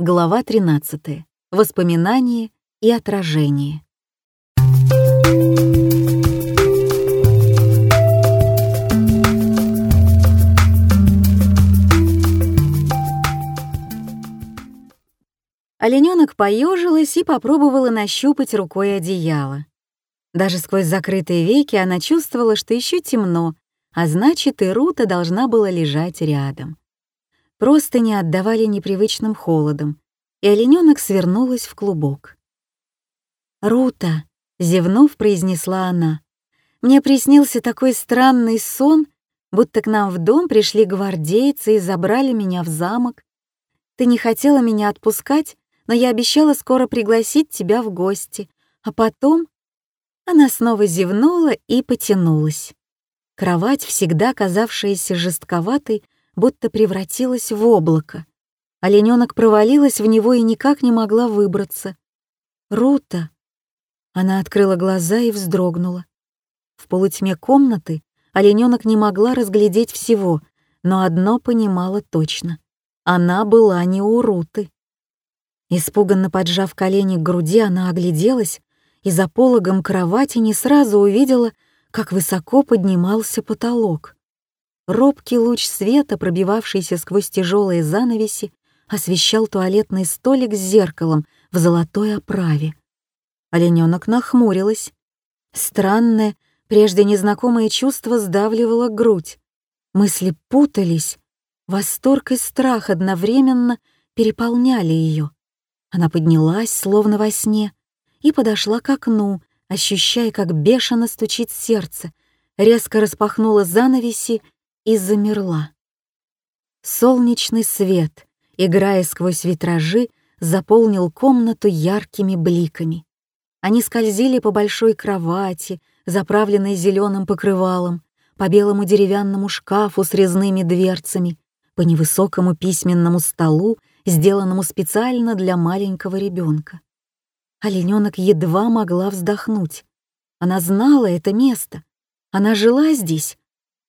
Глава 13. Воспоминания и отражение. Олененок поежилась и попробовала нащупать рукой одеяло. Даже сквозь закрытые веки она чувствовала, что еще темно, а значит, и Рута должна была лежать рядом просто не отдавали непривычным холодом, и олененок свернулась в клубок. «Рута», — зевнув, произнесла она, — «мне приснился такой странный сон, будто к нам в дом пришли гвардейцы и забрали меня в замок. Ты не хотела меня отпускать, но я обещала скоро пригласить тебя в гости, а потом...» Она снова зевнула и потянулась. Кровать, всегда казавшаяся жестковатой, будто превратилась в облако. Олененок провалилась в него и никак не могла выбраться. «Рута!» Она открыла глаза и вздрогнула. В полутьме комнаты олененок не могла разглядеть всего, но одно понимала точно. Она была не у Руты. Испуганно поджав колени к груди, она огляделась и за пологом кровати не сразу увидела, как высоко поднимался потолок. Робкий луч света, пробивавшийся сквозь тяжелые занавеси, освещал туалетный столик с зеркалом в золотой оправе. Олененок нахмурилась. Странное, прежде незнакомое чувство сдавливало грудь. Мысли путались. Восторг и страх одновременно переполняли ее. Она поднялась, словно во сне, и подошла к окну, ощущая, как бешено стучит сердце, резко распахнула занавеси и замерла. Солнечный свет, играя сквозь витражи, заполнил комнату яркими бликами. Они скользили по большой кровати, заправленной зеленым покрывалом, по белому деревянному шкафу с резными дверцами, по невысокому письменному столу, сделанному специально для маленького ребенка. Олененок едва могла вздохнуть. Она знала это место. Она жила здесь,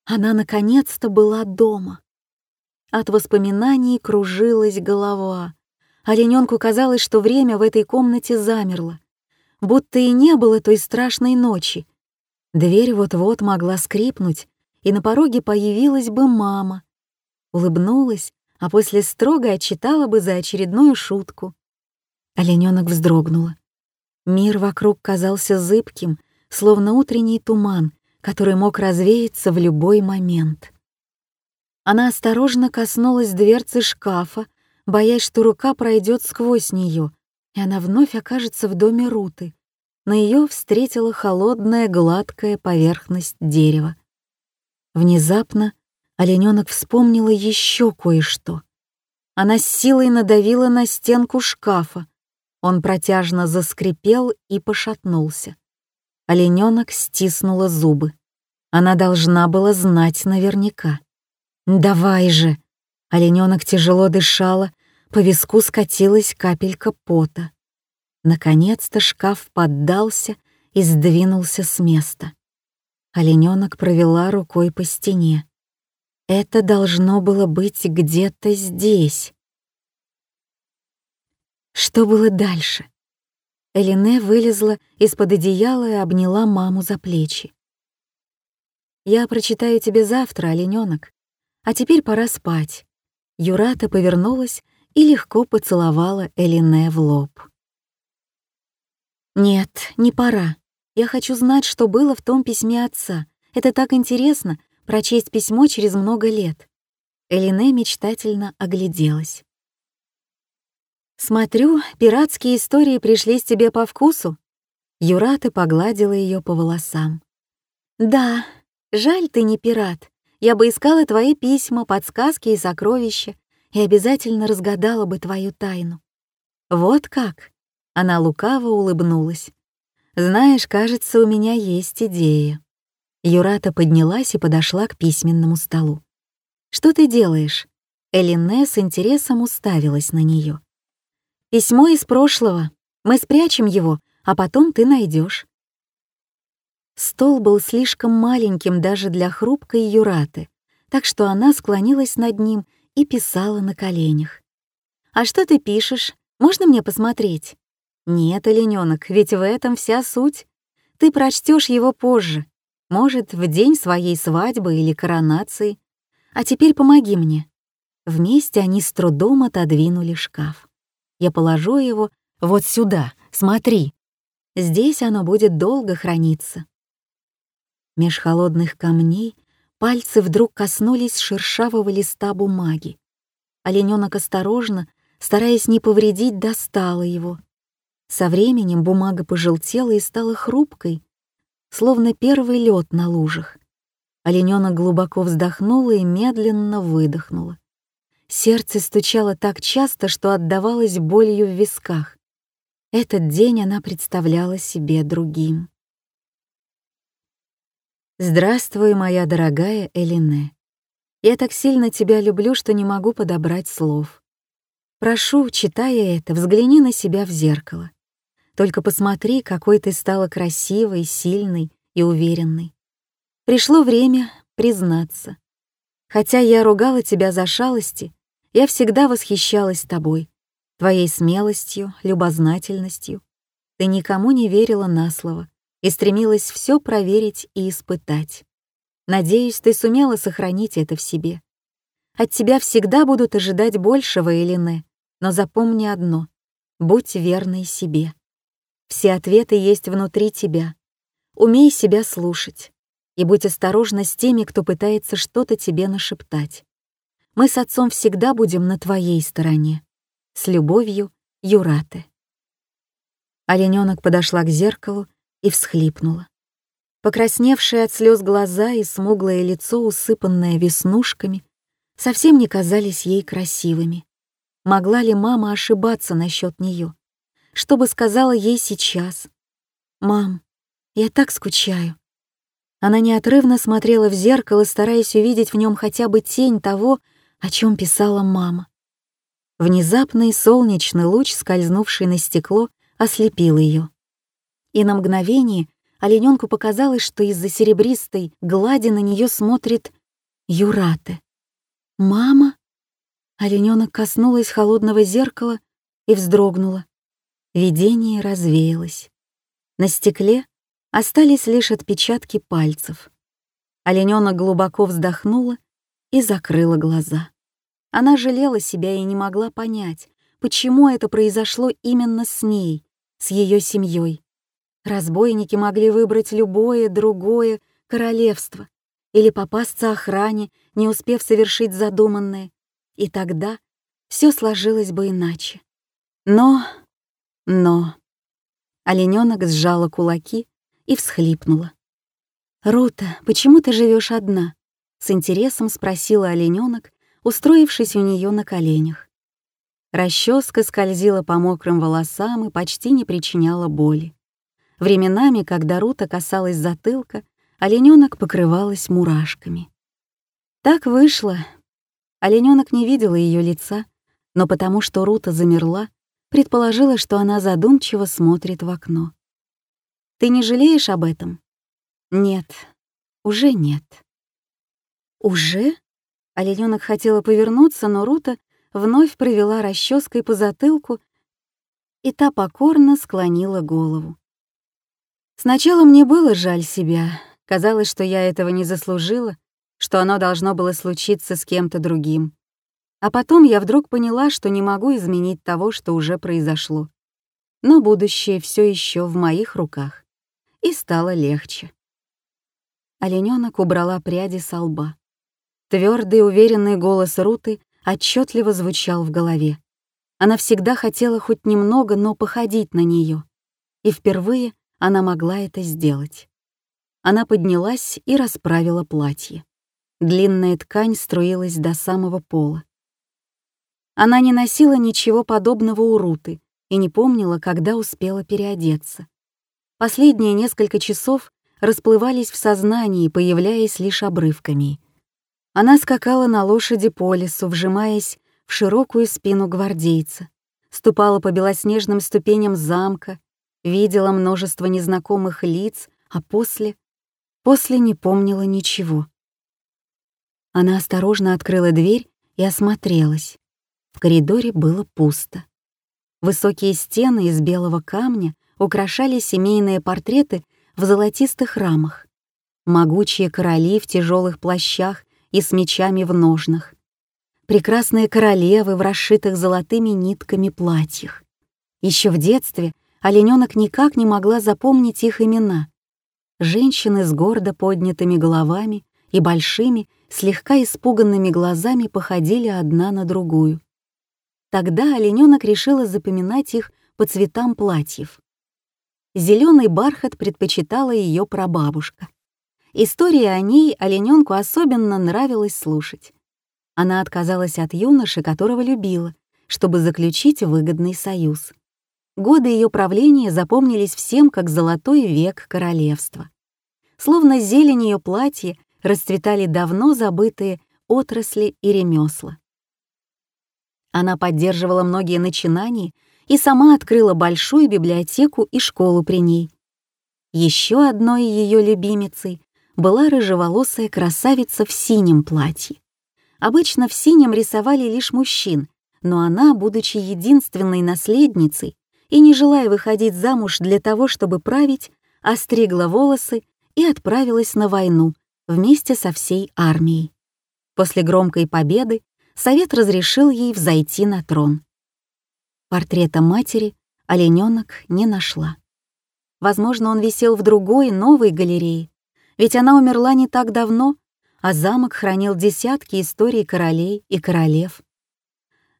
она наконец-то была дома. От воспоминаний кружилась голова. Олененку казалось, что время в этой комнате замерло, будто и не было той страшной ночи. Дверь вот-вот могла скрипнуть, и на пороге появилась бы мама. Улыбнулась, а после строго отчитала бы за очередную шутку. Олененок вздрогнула. Мир вокруг казался зыбким, словно утренний туман, который мог развеяться в любой момент. Она осторожно коснулась дверцы шкафа, боясь, что рука пройдет сквозь нее, и она вновь окажется в доме Руты. На ее встретила холодная гладкая поверхность дерева. Внезапно олененок вспомнила еще кое-что. Она с силой надавила на стенку шкафа. Он протяжно заскрипел и пошатнулся. Олененок стиснула зубы. Она должна была знать наверняка. «Давай же!» Олененок тяжело дышала, по виску скатилась капелька пота. Наконец-то шкаф поддался и сдвинулся с места. Олененок провела рукой по стене. Это должно было быть где-то здесь. Что было дальше? Элине вылезла из-под одеяла и обняла маму за плечи. «Я прочитаю тебе завтра, оленёнок. А теперь пора спать». Юрата повернулась и легко поцеловала Элине в лоб. «Нет, не пора. Я хочу знать, что было в том письме отца. Это так интересно — прочесть письмо через много лет». Элине мечтательно огляделась. «Смотрю, пиратские истории пришлись тебе по вкусу?» Юрата погладила ее по волосам. «Да, жаль ты не пират. Я бы искала твои письма, подсказки и сокровища и обязательно разгадала бы твою тайну». «Вот как?» — она лукаво улыбнулась. «Знаешь, кажется, у меня есть идея». Юрата поднялась и подошла к письменному столу. «Что ты делаешь?» Элине с интересом уставилась на нее. Письмо из прошлого. Мы спрячем его, а потом ты найдешь. Стол был слишком маленьким даже для хрупкой Юраты, так что она склонилась над ним и писала на коленях. «А что ты пишешь? Можно мне посмотреть?» «Нет, оленёнок, ведь в этом вся суть. Ты прочтешь его позже, может, в день своей свадьбы или коронации. А теперь помоги мне». Вместе они с трудом отодвинули шкаф. Я положу его вот сюда, смотри. Здесь оно будет долго храниться. Меж холодных камней пальцы вдруг коснулись шершавого листа бумаги. Оленёнок осторожно, стараясь не повредить, достала его. Со временем бумага пожелтела и стала хрупкой, словно первый лед на лужах. Оленёнок глубоко вздохнула и медленно выдохнула. Сердце стучало так часто, что отдавалось болью в висках. Этот день она представляла себе другим. «Здравствуй, моя дорогая Элине. Я так сильно тебя люблю, что не могу подобрать слов. Прошу, читая это, взгляни на себя в зеркало. Только посмотри, какой ты стала красивой, сильной и уверенной. Пришло время признаться. Хотя я ругала тебя за шалости, я всегда восхищалась тобой, твоей смелостью, любознательностью. Ты никому не верила на слово и стремилась все проверить и испытать. Надеюсь, ты сумела сохранить это в себе. От тебя всегда будут ожидать большего, Элине, но запомни одно — будь верной себе. Все ответы есть внутри тебя. Умей себя слушать. И будь осторожна с теми, кто пытается что-то тебе нашептать. Мы с отцом всегда будем на твоей стороне. С любовью, Юрате. Оленёнок подошла к зеркалу и всхлипнула. Покрасневшие от слез глаза и смуглое лицо, усыпанное веснушками, совсем не казались ей красивыми. Могла ли мама ошибаться насчет нее? что бы сказала ей сейчас. «Мам, я так скучаю». Она неотрывно смотрела в зеркало, стараясь увидеть в нем хотя бы тень того, о чем писала мама. Внезапный солнечный луч, скользнувший на стекло, ослепил ее. И на мгновение олененку показалось, что из-за серебристой глади на нее смотрит Юрате. «Мама?» Олененок коснулась холодного зеркала и вздрогнула. Видение развеялось. На стекле остались лишь отпечатки пальцев. Оленёнок глубоко вздохнула и закрыла глаза. Она жалела себя и не могла понять, почему это произошло именно с ней, с ее семьей. Разбойники могли выбрать любое другое королевство или попасться охране, не успев совершить задуманное, и тогда все сложилось бы иначе. Но но... Оленёнок сжала кулаки и всхлипнула. «Рута, почему ты живешь одна?» — с интересом спросила оленёнок, устроившись у неё на коленях. Расческа скользила по мокрым волосам и почти не причиняла боли. Временами, когда Рута касалась затылка, оленёнок покрывалась мурашками. Так вышло. Оленёнок не видела её лица, но потому что Рута замерла, предположила, что она задумчиво смотрит в окно. «Ты не жалеешь об этом?» «Нет, уже нет». «Уже?» Оленёнок хотела повернуться, но Рута вновь провела расческой по затылку, и та покорно склонила голову. Сначала мне было жаль себя. Казалось, что я этого не заслужила, что оно должно было случиться с кем-то другим. А потом я вдруг поняла, что не могу изменить того, что уже произошло. Но будущее все еще в моих руках. И стало легче. Оленёнок убрала пряди со лба. Твердый, уверенный голос Руты отчетливо звучал в голове. Она всегда хотела хоть немного, но походить на нее. И впервые она могла это сделать. Она поднялась и расправила платье. Длинная ткань струилась до самого пола. Она не носила ничего подобного у Руты и не помнила, когда успела переодеться. Последние несколько часов расплывались в сознании, появляясь лишь обрывками. Она скакала на лошади по лесу, вжимаясь в широкую спину гвардейца, ступала по белоснежным ступеням замка, видела множество незнакомых лиц, а после... После не помнила ничего. Она осторожно открыла дверь и осмотрелась. В коридоре было пусто. Высокие стены из белого камня украшали семейные портреты в золотистых рамах. Могучие короли в тяжелых плащах и с мечами в ножнах. Прекрасные королевы в расшитых золотыми нитками платьях. Еще в детстве олененок никак не могла запомнить их имена. Женщины с гордо поднятыми головами и большими, слегка испуганными глазами походили одна на другую. Тогда олененок решила запоминать их по цветам платьев. Зеленый бархат предпочитала ее прабабушка. История о ней олененку особенно нравилось слушать. Она отказалась от юноши, которого любила, чтобы заключить выгодный союз. Годы ее правления запомнились всем как золотой век королевства. Словно зелень ее платья расцветали давно забытые отрасли и ремесла. Она поддерживала многие начинания и сама открыла большую библиотеку и школу при ней. Еще одной ее любимицей была рыжеволосая красавица в синем платье. Обычно в синем рисовали лишь мужчин, но она, будучи единственной наследницей и не желая выходить замуж для того, чтобы править, остригла волосы и отправилась на войну вместе со всей армией. После громкой победы совет разрешил ей взойти на трон. Портрета матери олененок не нашла. Возможно, он висел в другой, новой галерее, ведь она умерла не так давно, а замок хранил десятки историй королей и королев.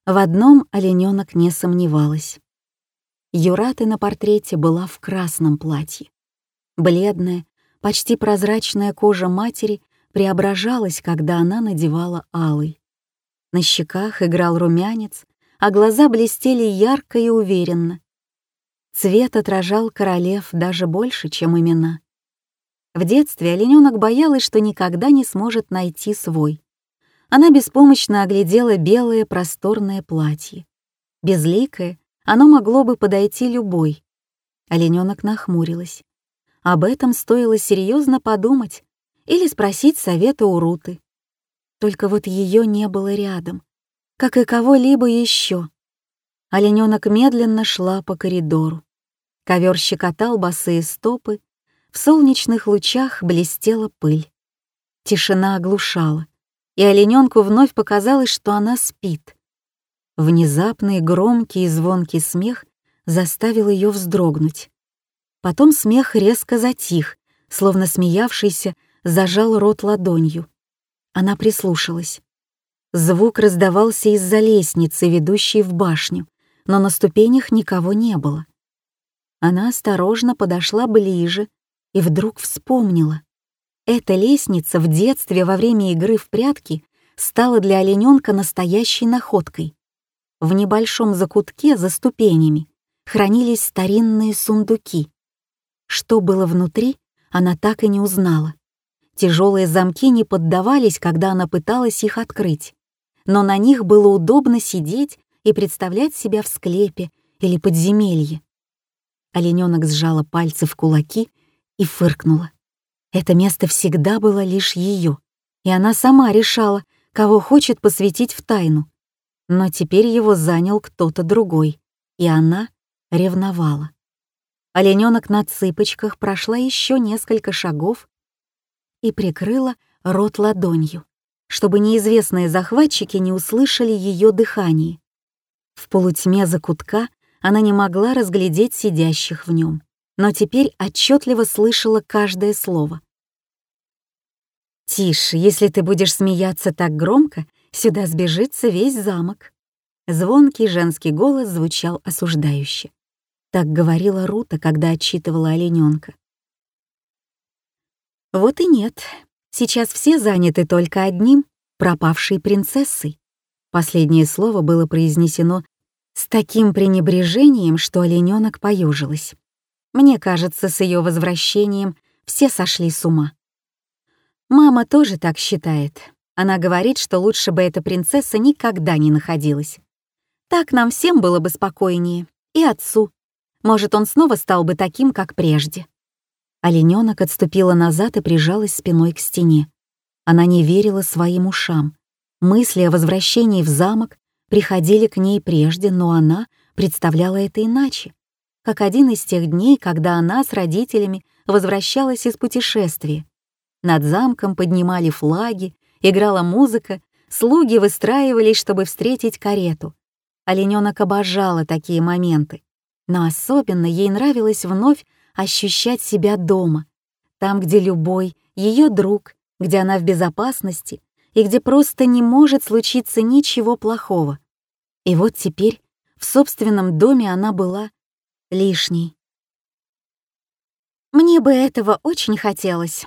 В одном олененок не сомневалась. Юраты на портрете была в красном платье. Бледная, почти прозрачная кожа матери преображалась, когда она надевала алый. На щеках играл румянец, а глаза блестели ярко и уверенно. Цвет отражал королев даже больше, чем имена. В детстве олененок боялась, что никогда не сможет найти свой. Она беспомощно оглядела белое просторное платье. Безликое, оно могло бы подойти любой. Олененок нахмурилась. Об этом стоило серьезно подумать или спросить совета у Руты. Только вот ее не было рядом, как и кого-либо еще. Олененок медленно шла по коридору. Ковер щекотал босые стопы, в солнечных лучах блестела пыль. Тишина оглушала, и олененку вновь показалось, что она спит. Внезапный громкий и звонкий смех заставил ее вздрогнуть. Потом смех резко затих, словно смеявшийся зажал рот ладонью. Она прислушалась. Звук раздавался из-за лестницы, ведущей в башню, но на ступенях никого не было. Она осторожно подошла ближе и вдруг вспомнила. Эта лестница в детстве во время игры в прятки стала для олененка настоящей находкой. В небольшом закутке за ступенями хранились старинные сундуки. Что было внутри, она так и не узнала. Тяжелые замки не поддавались, когда она пыталась их открыть, но на них было удобно сидеть и представлять себя в склепе или подземелье. Олененок сжала пальцы в кулаки и фыркнула. Это место всегда было лишь ее, и она сама решала, кого хочет посвятить в тайну. Но теперь его занял кто-то другой, и она ревновала. Олененок на цыпочках прошла еще несколько шагов и прикрыла рот ладонью, чтобы неизвестные захватчики не услышали ее дыхание. В полутьме закутка она не могла разглядеть сидящих в нем, но теперь отчетливо слышала каждое слово. «Тише, если ты будешь смеяться так громко, сюда сбежится весь замок». Звонкий женский голос звучал осуждающе. Так говорила Рута, когда отчитывала олененка. Вот и нет. Сейчас все заняты только одним — пропавшей принцессой. Последнее слово было произнесено с таким пренебрежением, что олененок поюжилась. Мне кажется, с ее возвращением все сошли с ума. Мама тоже так считает. Она говорит, что лучше бы эта принцесса никогда не находилась. Так нам всем было бы спокойнее. И отцу. Может, он снова стал бы таким, как прежде. Олененок отступила назад и прижалась спиной к стене. Она не верила своим ушам. Мысли о возвращении в замок приходили к ней прежде, но она представляла это иначе, как один из тех дней, когда она с родителями возвращалась из путешествия. Над замком поднимали флаги, играла музыка, слуги выстраивались, чтобы встретить карету. Оленёнок обожала такие моменты, но особенно ей нравилось вновь ощущать себя дома, там, где любой, ее друг, где она в безопасности и где просто не может случиться ничего плохого. И вот теперь в собственном доме она была лишней. Мне бы этого очень хотелось.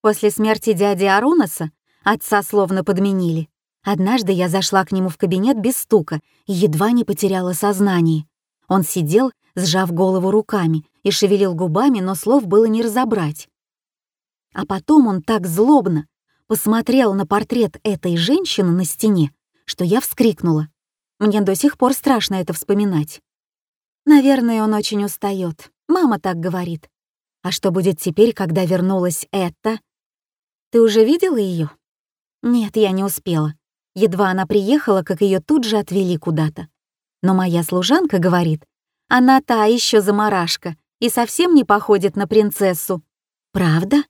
После смерти дяди Арунаса отца словно подменили. Однажды я зашла к нему в кабинет без стука и едва не потеряла сознание. Он сидел, сжав голову руками, и шевелил губами, но слов было не разобрать. А потом он так злобно посмотрел на портрет этой женщины на стене, что я вскрикнула. Мне до сих пор страшно это вспоминать. Наверное, он очень устает. Мама так говорит. А что будет теперь, когда вернулась эта? Ты уже видела ее? Нет, я не успела. Едва она приехала, как ее тут же отвели куда-то. Но моя служанка говорит, она та еще заморашка и совсем не походит на принцессу. Правда?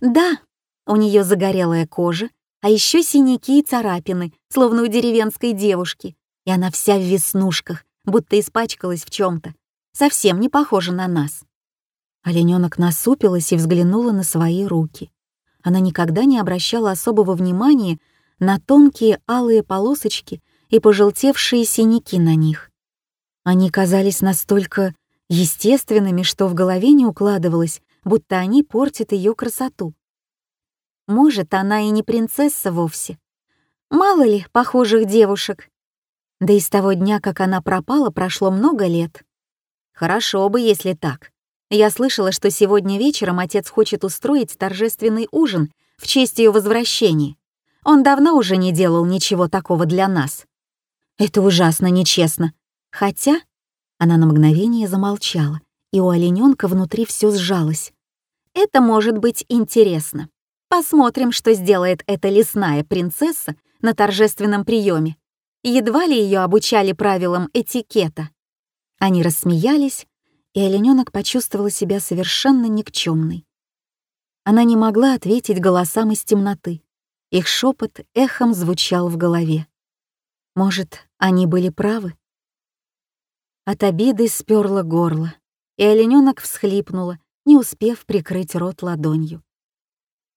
Да, у нее загорелая кожа, а еще синяки и царапины, словно у деревенской девушки, и она вся в веснушках, будто испачкалась в чем-то. Совсем не похожа на нас. Олененок насупилась и взглянула на свои руки. Она никогда не обращала особого внимания на тонкие алые полосочки и пожелтевшие синяки на них. Они казались настолько естественными, что в голове не укладывалось, будто они портят ее красоту. Может, она и не принцесса вовсе. Мало ли похожих девушек. Да и с того дня, как она пропала, прошло много лет. Хорошо бы, если так. Я слышала, что сегодня вечером отец хочет устроить торжественный ужин в честь ее возвращения. Он давно уже не делал ничего такого для нас. Это ужасно нечестно. Хотя она на мгновение замолчала, и у олененка внутри все сжалось. Это может быть интересно. Посмотрим, что сделает эта лесная принцесса на торжественном приеме. Едва ли ее обучали правилам этикета. Они рассмеялись, и олененок почувствовала себя совершенно никчемной. Она не могла ответить голосам из темноты. Их шепот эхом звучал в голове. Может, они были правы? От обиды сперло горло, и олененок всхлипнула, не успев прикрыть рот ладонью.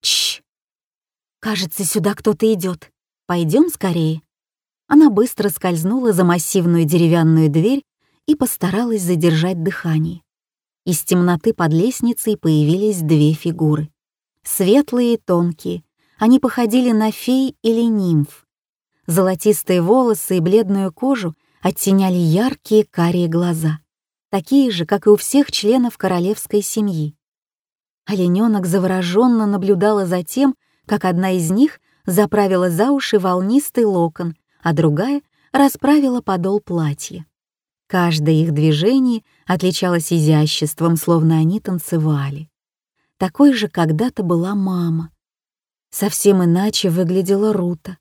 Чш! Кажется, сюда кто-то идет. Пойдем скорее. Она быстро скользнула за массивную деревянную дверь и постаралась задержать дыхание. Из темноты под лестницей появились две фигуры. Светлые и тонкие, они походили на фей или нимф. Золотистые волосы и бледную кожу оттеняли яркие карие глаза, такие же, как и у всех членов королевской семьи. Олененок завороженно наблюдала за тем, как одна из них заправила за уши волнистый локон, а другая расправила подол платья. Каждое их движение отличалось изяществом, словно они танцевали. Такой же когда-то была мама. Совсем иначе выглядела Рута.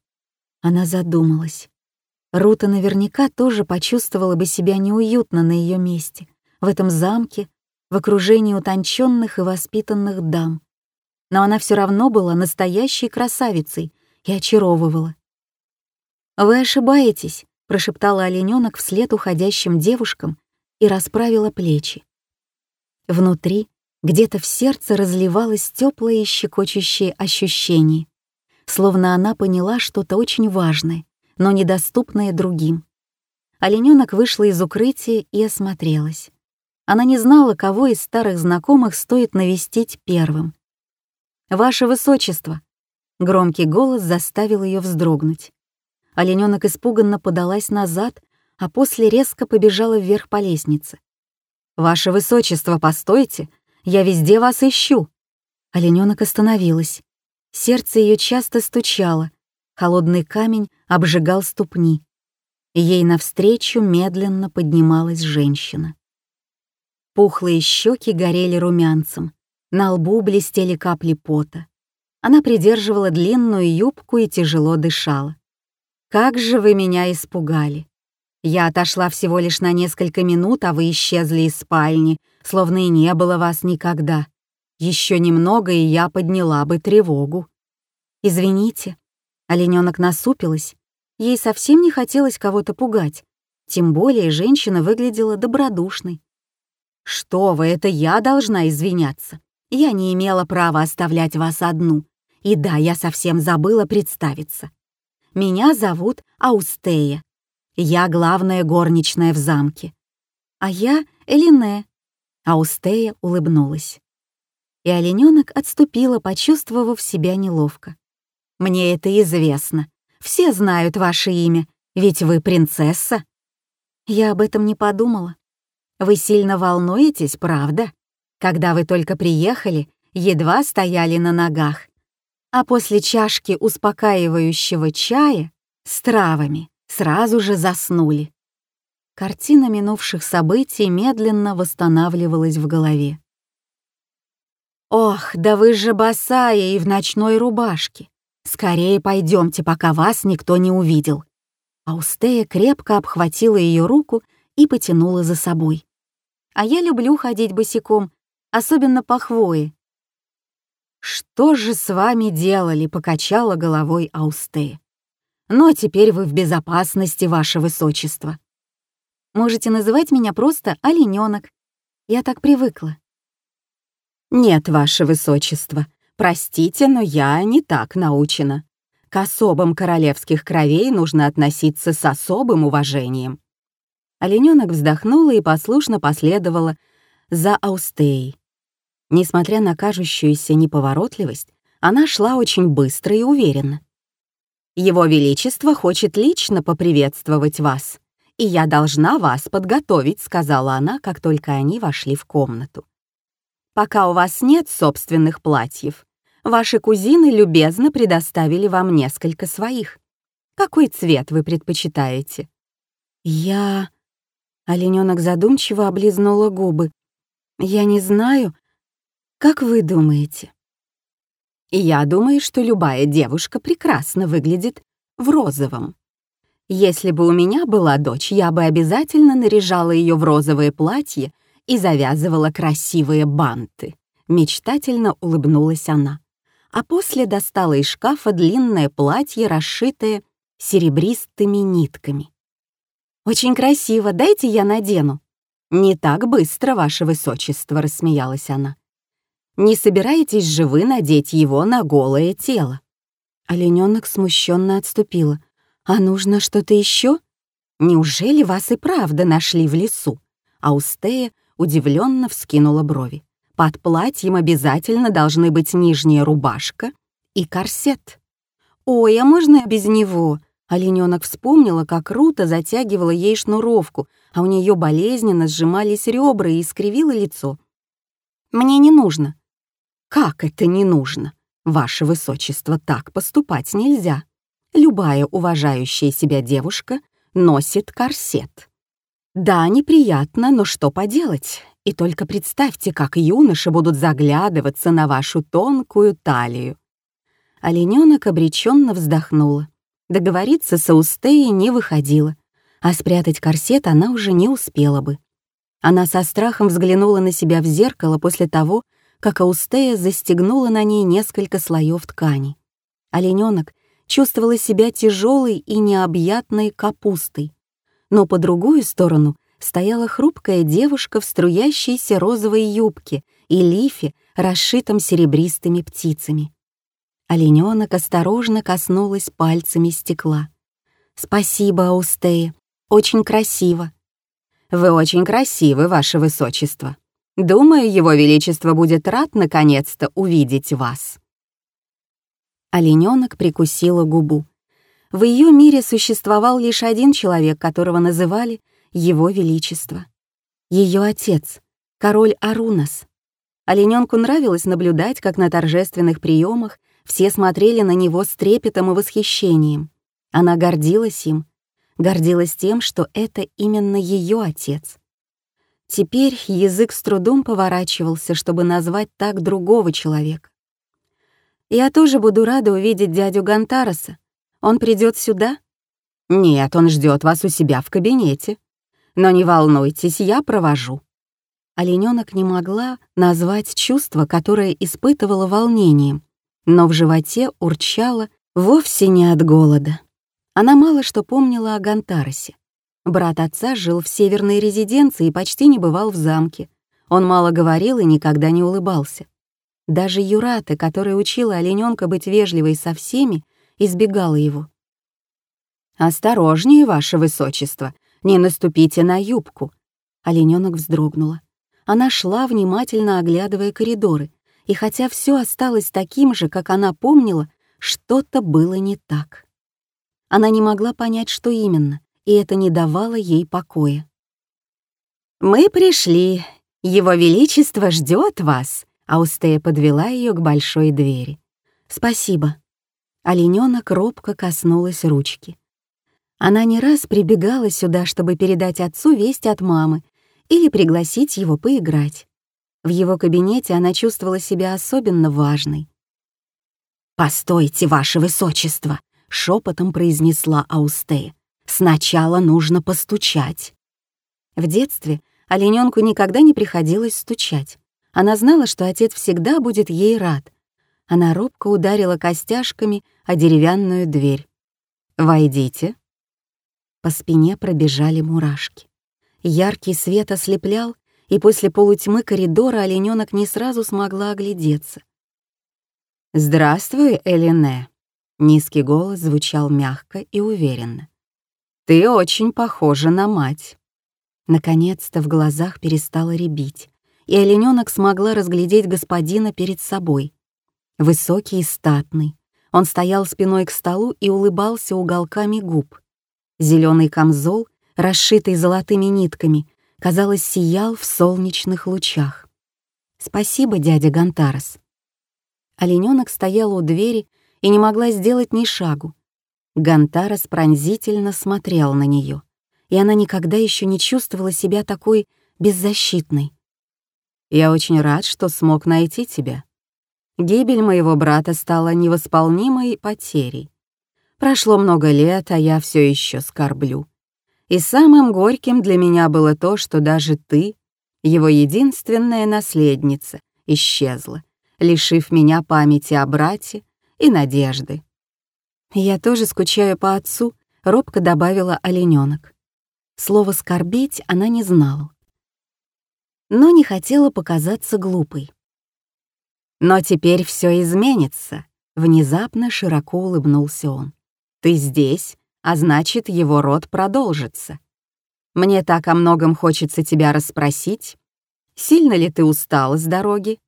Она задумалась. Рута наверняка тоже почувствовала бы себя неуютно на ее месте, в этом замке, в окружении утонченных и воспитанных дам. Но она все равно была настоящей красавицей и очаровывала. «Вы ошибаетесь», — прошептала олененок вслед уходящим девушкам и расправила плечи. Внутри, где-то в сердце разливалось теплое и щекочущее ощущение, словно она поняла что-то очень важное, но недоступное другим. Олененок вышла из укрытия и осмотрелась. Она не знала, кого из старых знакомых стоит навестить первым. «Ваше Высочество!» Громкий голос заставил ее вздрогнуть. Олененок испуганно подалась назад, а после резко побежала вверх по лестнице. «Ваше Высочество, постойте! Я везде вас ищу!» Олененок остановилась. Сердце ее часто стучало, Холодный камень обжигал ступни. Ей навстречу медленно поднималась женщина. Пухлые щеки горели румянцем, на лбу блестели капли пота. Она придерживала длинную юбку и тяжело дышала. Как же вы меня испугали! Я отошла всего лишь на несколько минут, а вы исчезли из спальни, словно и не было вас никогда. Еще немного, и я подняла бы тревогу. Извините. Олененок насупилась. Ей совсем не хотелось кого-то пугать. Тем более женщина выглядела добродушной. «Что вы, это я должна извиняться. Я не имела права оставлять вас одну. И да, я совсем забыла представиться. Меня зовут Аустея. Я главная горничная в замке. А я Элине. Аустея улыбнулась. И олененок отступила, почувствовав себя неловко. «Мне это известно. Все знают ваше имя, ведь вы принцесса». Я об этом не подумала. Вы сильно волнуетесь, правда? Когда вы только приехали, едва стояли на ногах. А после чашки успокаивающего чая с травами сразу же заснули. Картина минувших событий медленно восстанавливалась в голове. «Ох, да вы же босая и в ночной рубашке! Скорее пойдемте, пока вас никто не увидел!» Аустея крепко обхватила ее руку и потянула за собой. «А я люблю ходить босиком, особенно по хвое». «Что же с вами делали?» — покачала головой Аустея. Но теперь вы в безопасности, ваше высочество. Можете называть меня просто олененок. Я так привыкла. Нет, ваше высочество, простите, но я не так научена. К особам королевских кровей нужно относиться с особым уважением. Олененок вздохнула и послушно последовала за Аустеей. Несмотря на кажущуюся неповоротливость, она шла очень быстро и уверенно. Его Величество хочет лично поприветствовать вас, и я должна вас подготовить», — сказала она, как только они вошли в комнату. «Пока у вас нет собственных платьев, ваши кузины любезно предоставили вам несколько своих. Какой цвет вы предпочитаете?» «Я...» Олененок задумчиво облизнула губы. «Я не знаю. Как вы думаете?» Я думаю, что любая девушка прекрасно выглядит в розовом. Если бы у меня была дочь, я бы обязательно наряжала ее в розовое платье и завязывала красивые банты. Мечтательно улыбнулась она. А после достала из шкафа длинное платье, расшитое серебристыми нитками. «Очень красиво, дайте я надену». «Не так быстро, ваше высочество», — рассмеялась она. Не собираетесь же вы надеть его на голое тело?» Олененок смущенно отступила. «А нужно что-то еще? Неужели вас и правда нашли в лесу?» Аустея удивленно вскинула брови. «Под платьем обязательно должны быть нижняя рубашка и корсет». «Ой, а можно без него?» Олененок вспомнила, как Рута затягивала ей шнуровку, а у нее болезненно сжимались ребра и искривило лицо. «Мне не нужно. Как это не нужно? Ваше Высочество, так поступать нельзя. Любая уважающая себя девушка носит корсет. Да, неприятно, но что поделать? И только представьте, как юноши будут заглядываться на вашу тонкую талию. Олененок обреченно вздохнула. Договориться с Аустеей не выходило, а спрятать корсет она уже не успела бы. Она со страхом взглянула на себя в зеркало после того, как Аустея застегнула на ней несколько слоев ткани. Олененок чувствовала себя тяжелой и необъятной капустой, но по другую сторону стояла хрупкая девушка в струящейся розовой юбке и лифе, расшитом серебристыми птицами. Олененок осторожно коснулась пальцами стекла. «Спасибо, Аустея, очень красиво». «Вы очень красивы, Ваше Высочество», Думаю, Его Величество будет рад наконец-то увидеть вас». Олененок прикусила губу. В ее мире существовал лишь один человек, которого называли Его Величество. Ее отец, король Арунас. Олененку нравилось наблюдать, как на торжественных приемах все смотрели на него с трепетом и восхищением. Она гордилась им, гордилась тем, что это именно ее отец. Теперь язык с трудом поворачивался, чтобы назвать так другого человека. «Я тоже буду рада увидеть дядю Гантараса. Он придет сюда?» «Нет, он ждет вас у себя в кабинете. Но не волнуйтесь, я провожу». Олененок не могла назвать чувство, которое испытывала волнением, но в животе урчало вовсе не от голода. Она мало что помнила о Гантаросе. Брат отца жил в северной резиденции и почти не бывал в замке. Он мало говорил и никогда не улыбался. Даже Юрата, которая учила олененка быть вежливой со всеми, избегала его. «Осторожнее, ваше высочество, не наступите на юбку!» Олененок вздрогнула. Она шла, внимательно оглядывая коридоры, и хотя все осталось таким же, как она помнила, что-то было не так. Она не могла понять, что именно, и это не давало ей покоя. «Мы пришли. Его Величество ждет вас», — Аустея подвела ее к большой двери. «Спасибо». Олененок робко коснулась ручки. Она не раз прибегала сюда, чтобы передать отцу весть от мамы или пригласить его поиграть. В его кабинете она чувствовала себя особенно важной. «Постойте, ваше высочество!» — шепотом произнесла Аустея. «Сначала нужно постучать». В детстве олененку никогда не приходилось стучать. Она знала, что отец всегда будет ей рад. Она робко ударила костяшками о деревянную дверь. «Войдите», по спине пробежали мурашки. Яркий свет ослеплял, и после полутьмы коридора олененок не сразу смогла оглядеться. «Здравствуй, Элине!» Низкий голос звучал мягко и уверенно. «Ты очень похожа на мать». Наконец-то в глазах перестало рябить, и олененок смогла разглядеть господина перед собой. Высокий и статный. Он стоял спиной к столу и улыбался уголками губ. Зеленый камзол, расшитый золотыми нитками, казалось, сиял в солнечных лучах. «Спасибо, дядя Гантарас». Олененок стояла у двери и не могла сделать ни шагу. Гантарас пронзительно смотрел на нее, и она никогда еще не чувствовала себя такой беззащитной. «Я очень рад, что смог найти тебя. Гибель моего брата стала невосполнимой потерей. Прошло много лет, а я все еще скорблю. И самым горьким для меня было то, что даже ты, его единственная наследница, исчезла, лишив меня памяти о брате и надежды. Я тоже скучаю по отцу, робко добавила олененок. Слово «скорбеть» она не знала. Но не хотела показаться глупой. «Но теперь все изменится», — внезапно широко улыбнулся он. Ты здесь, а значит, его род продолжится. Мне так о многом хочется тебя расспросить. Сильно ли ты устала с дороги?»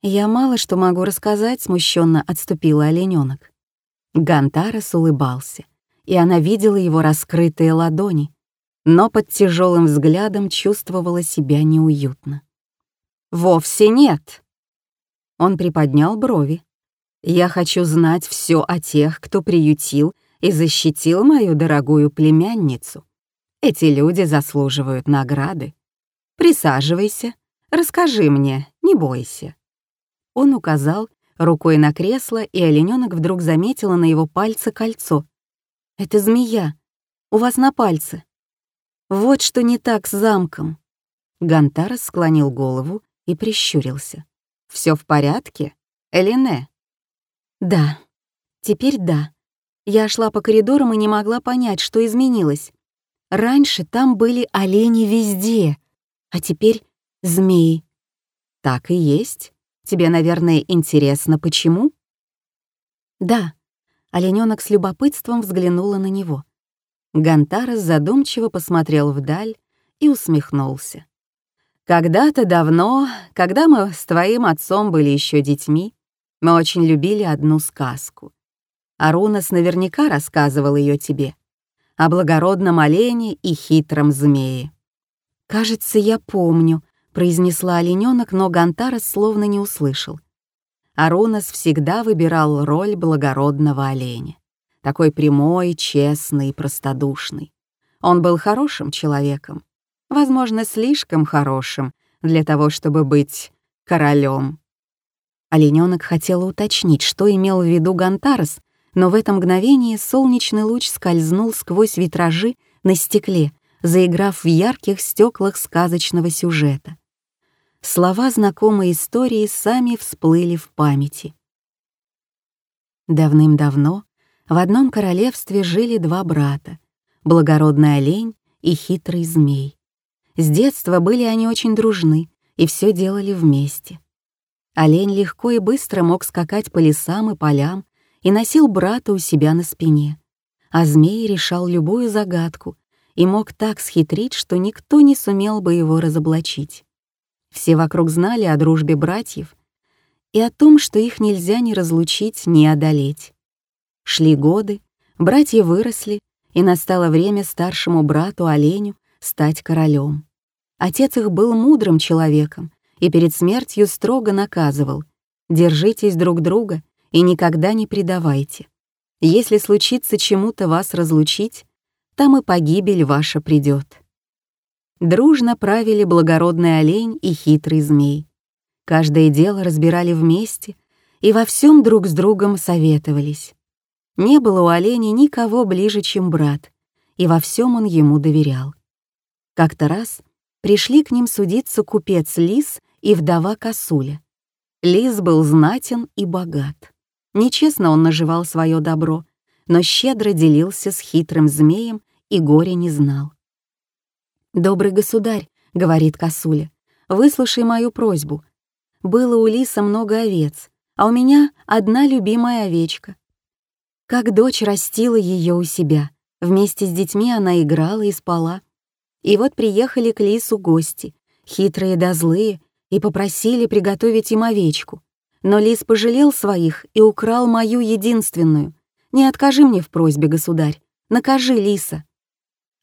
«Я мало что могу рассказать», — смущенно отступила олененок. Гантарес улыбался, и она видела его раскрытые ладони, но под тяжелым взглядом чувствовала себя неуютно. «Вовсе нет!» Он приподнял брови. Я хочу знать все о тех, кто приютил и защитил мою дорогую племянницу. Эти люди заслуживают награды. Присаживайся, расскажи мне, не бойся». Он указал рукой на кресло, и олененок вдруг заметила на его пальце кольцо. «Это змея. У вас на пальце. Вот что не так с замком». Гантарас склонил голову и прищурился. Все в порядке, Элине?» Да. Теперь да. Я шла по коридорам и не могла понять, что изменилось. Раньше там были олени везде, а теперь змеи. Так и есть. Тебе, наверное, интересно, почему? Да. Оленёнок с любопытством взглянула на него. Гантарес задумчиво посмотрел вдаль и усмехнулся. «Когда-то давно, когда мы с твоим отцом были еще детьми, мы очень любили одну сказку. Арунас наверняка рассказывал ее тебе. О благородном олене и хитром змее. «Кажется, я помню», — произнесла олененок, но Гантарас словно не услышал. Арунас всегда выбирал роль благородного оленя. Такой прямой, честный и простодушный. Он был хорошим человеком. Возможно, слишком хорошим для того, чтобы быть королем. Олененок хотела уточнить, что имел в виду Гантарес, Но в это мгновение солнечный луч скользнул сквозь витражи на стекле, заиграв в ярких стеклах сказочного сюжета. Слова знакомой истории сами всплыли в памяти. Давным-давно в одном королевстве жили два брата — благородный олень и хитрый змей. С детства были они очень дружны и все делали вместе. Олень легко и быстро мог скакать по лесам и полям и носил брата у себя на спине, а змей решал любую загадку и мог так схитрить, что никто не сумел бы его разоблачить. Все вокруг знали о дружбе братьев и о том, что их нельзя ни разлучить, ни одолеть. Шли годы, братья выросли, и настало время старшему брату Оленю стать королем. Отец их был мудрым человеком и перед смертью строго наказывал «Держитесь друг друга и никогда не предавайте. Если случится чему-то вас разлучить, там и погибель ваша придет. Дружно правили благородный олень и хитрый змей. Каждое дело разбирали вместе и во всем друг с другом советовались. Не было у оленя никого ближе, чем брат, и во всем он ему доверял. Как-то раз пришли к ним судиться купец Лис и вдова Косуля. Лис был знатен и богат. Нечестно он наживал свое добро, но щедро делился с хитрым змеем и горя не знал. «Добрый государь», — говорит Косуля, — «выслушай мою просьбу. Было у Лиса много овец, а у меня одна любимая овечка. Как дочь растила ее у себя, вместе с детьми она играла и спала. И вот приехали к Лису гости, хитрые да злые, и попросили приготовить им овечку. Но Лис пожалел своих и украл мою единственную. Не откажи мне в просьбе, государь, накажи Лиса.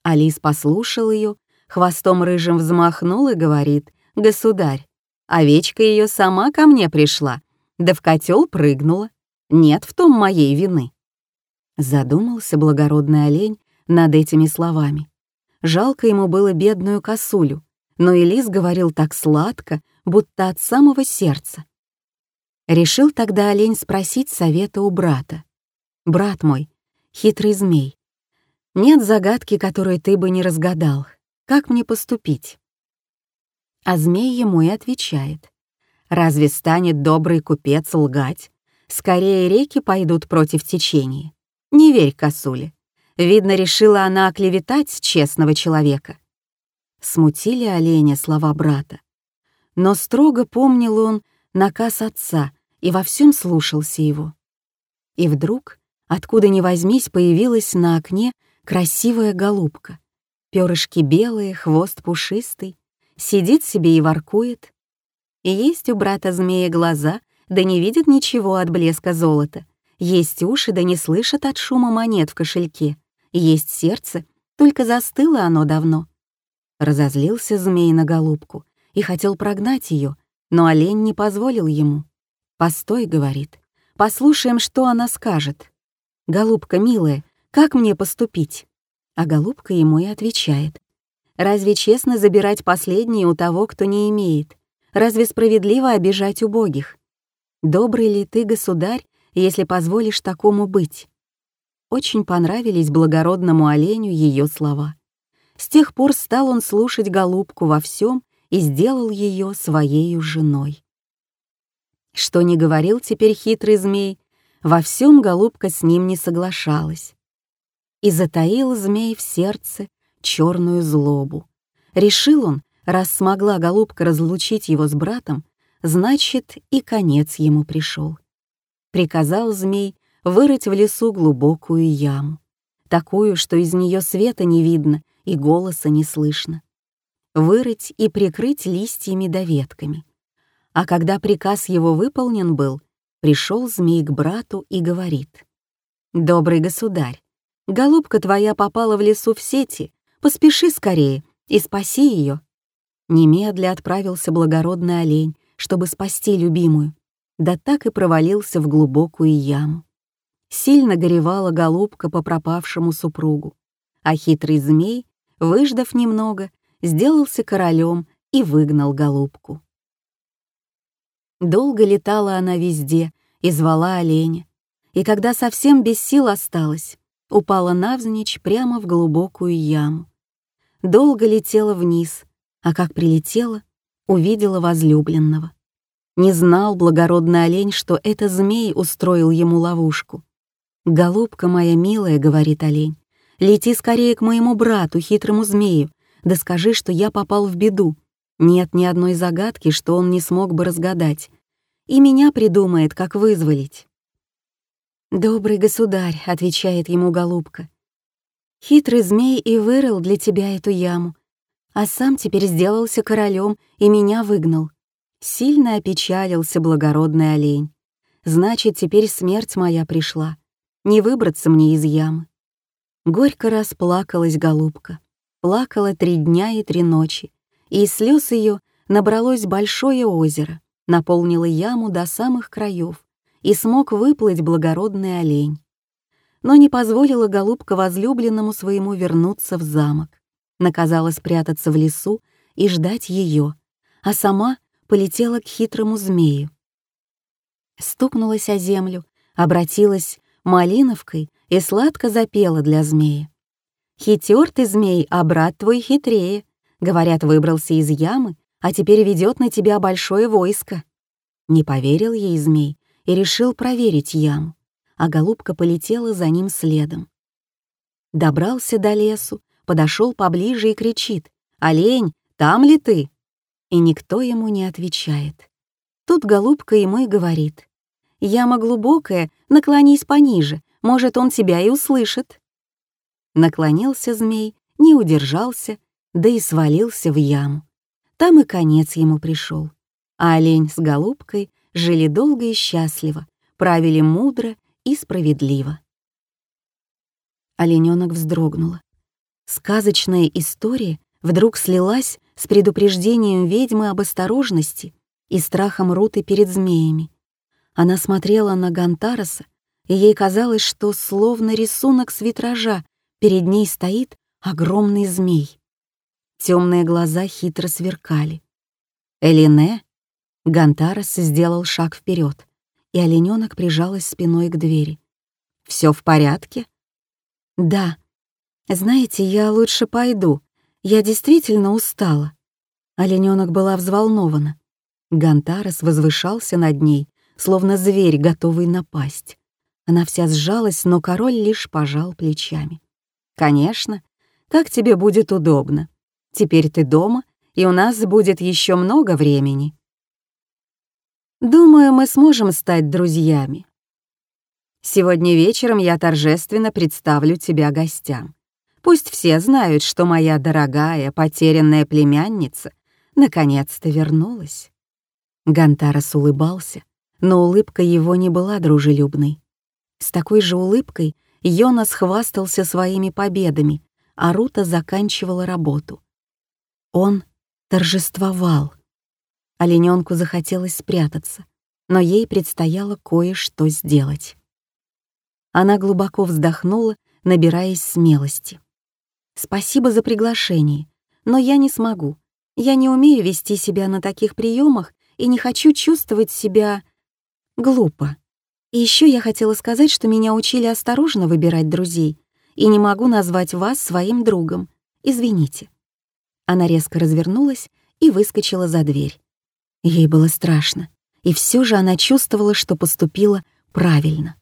А Лис послушал ее, хвостом рыжим взмахнул и говорит, «Государь, овечка ее сама ко мне пришла, да в котел прыгнула. Нет в том моей вины». Задумался благородный олень над этими словами. Жалко ему было бедную косулю, но Элис говорил так сладко, будто от самого сердца. Решил тогда олень спросить совета у брата. «Брат мой, хитрый змей, нет загадки, которую ты бы не разгадал. Как мне поступить?» А змей ему и отвечает. «Разве станет добрый купец лгать? Скорее реки пойдут против течения. Не верь косуле. Видно, решила она оклеветать честного человека. Смутили оленя слова брата. Но строго помнил он наказ отца и во всем слушался его. И вдруг, откуда ни возьмись, появилась на окне красивая голубка. Перышки белые, хвост пушистый, сидит себе и воркует. И есть у брата змея глаза, да не видит ничего от блеска золота. Есть уши, да не слышат от шума монет в кошельке. Есть сердце, только застыло оно давно. Разозлился змей на голубку и хотел прогнать ее, но олень не позволил ему. «Постой», — говорит, — «послушаем, что она скажет». «Голубка, милая, как мне поступить?» А голубка ему и отвечает. «Разве честно забирать последнее у того, кто не имеет? Разве справедливо обижать убогих? Добрый ли ты, государь, если позволишь такому быть». Очень понравились благородному оленю ее слова. С тех пор стал он слушать голубку во всем и сделал ее своей женой. Что не говорил теперь хитрый змей, во всем голубка с ним не соглашалась. И затаил змей в сердце черную злобу. Решил он, раз смогла голубка разлучить его с братом, значит, и конец ему пришел приказал змей вырыть в лесу глубокую яму, такую, что из нее света не видно и голоса не слышно. Вырыть и прикрыть листьями да ветками. А когда приказ его выполнен был, пришел змей к брату и говорит. «Добрый государь, голубка твоя попала в лесу в сети, поспеши скорее и спаси ее». Немедля отправился благородный олень, чтобы спасти любимую да так и провалился в глубокую яму. Сильно горевала голубка по пропавшему супругу, а хитрый змей, выждав немного, сделался королем и выгнал голубку. Долго летала она везде и звала оленя, и когда совсем без сил осталась, упала навзничь прямо в глубокую яму. Долго летела вниз, а как прилетела, увидела возлюбленного. Не знал благородный олень, что это змей устроил ему ловушку. «Голубка моя милая», — говорит олень, — «лети скорее к моему брату, хитрому змею, да скажи, что я попал в беду. Нет ни одной загадки, что он не смог бы разгадать. И меня придумает, как вызволить». «Добрый государь», — отвечает ему голубка, — «хитрый змей и вырыл для тебя эту яму, а сам теперь сделался королем и меня выгнал. Сильно опечалился благородный олень. Значит, теперь смерть моя пришла. Не выбраться мне из ямы. Горько расплакалась голубка. Плакала три дня и три ночи, и из слез ее набралось большое озеро, наполнило яму до самых краев, и смог выплыть благородный олень. Но не позволила голубка возлюбленному своему вернуться в замок. Наказала спрятаться в лесу и ждать ее, а сама полетела к хитрому змею. Стукнулась о землю, обратилась малиновкой и сладко запела для змея. «Хитер ты, змей, а брат твой хитрее. Говорят, выбрался из ямы, а теперь ведет на тебя большое войско». Не поверил ей змей и решил проверить яму, а голубка полетела за ним следом. Добрался до лесу, подошел поближе и кричит «Олень, там ли ты?» и никто ему не отвечает. Тут голубка ему и говорит. «Яма глубокая, наклонись пониже, может, он тебя и услышит». Наклонился змей, не удержался, да и свалился в яму. Там и конец ему пришел. А олень с голубкой жили долго и счастливо, правили мудро и справедливо. Олененок вздрогнула. Сказочная история вдруг слилась с предупреждением ведьмы об осторожности и страхом Руты перед змеями. Она смотрела на Гантараса, и ей казалось, что словно рисунок с витража перед ней стоит огромный змей. Темные глаза хитро сверкали. «Элине?» Гантарас сделал шаг вперед, и олененок прижалась спиной к двери. Все в порядке?» «Да. Знаете, я лучше пойду. Я действительно устала. Олененок была взволнована. Гантарес возвышался над ней, словно зверь, готовый напасть. Она вся сжалась, но король лишь пожал плечами. «Конечно. Как тебе будет удобно. Теперь ты дома, и у нас будет еще много времени. Думаю, мы сможем стать друзьями. Сегодня вечером я торжественно представлю тебя гостям. Пусть все знают, что моя дорогая потерянная племянница наконец-то вернулась. Гантарас улыбался, но улыбка его не была дружелюбной. С такой же улыбкой Йонас хвастался своими победами, а Рута заканчивала работу. Он торжествовал. Олененку захотелось спрятаться, но ей предстояло кое-что сделать. Она глубоко вздохнула, набираясь смелости. Спасибо за приглашение, но я не смогу. Я не умею вести себя на таких приемах и не хочу чувствовать себя глупо. И еще я хотела сказать, что меня учили осторожно выбирать друзей, и не могу назвать вас своим другом. Извините. Она резко развернулась и выскочила за дверь. Ей было страшно, и все же она чувствовала, что поступила правильно.